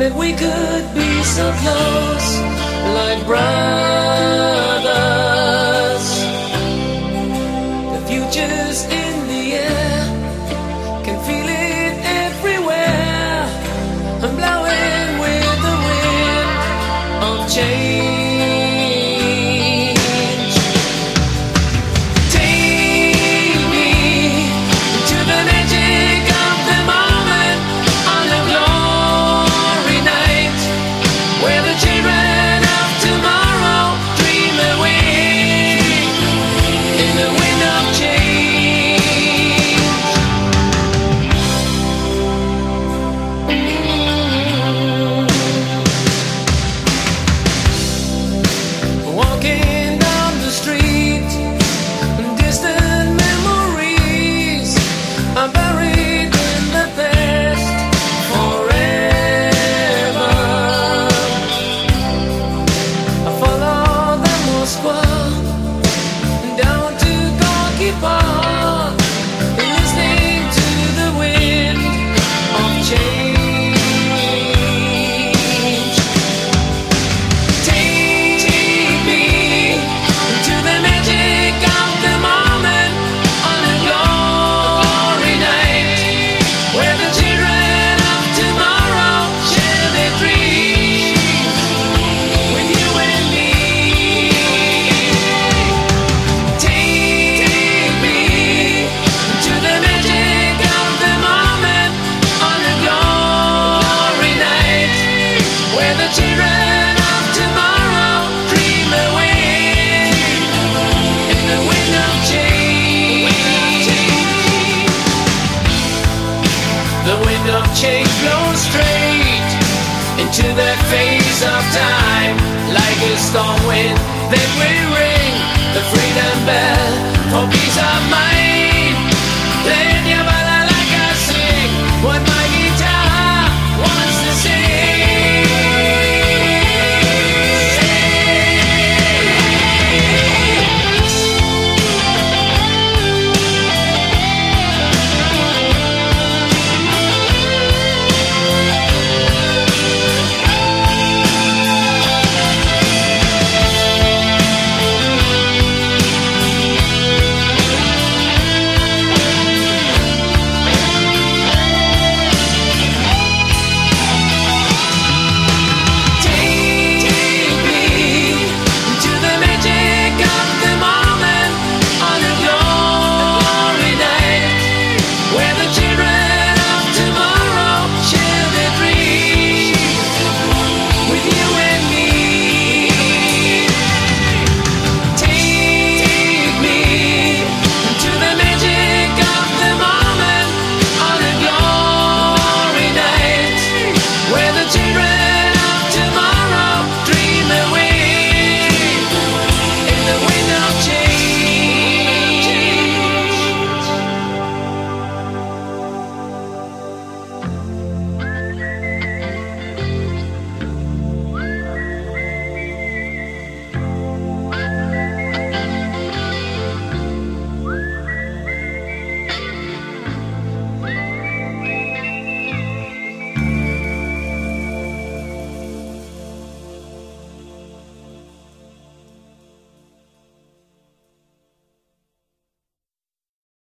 that we could be so close, like brothers. far. The wind of change blows straight into that phase of time, like a storm wind Then we ring the freedom bell.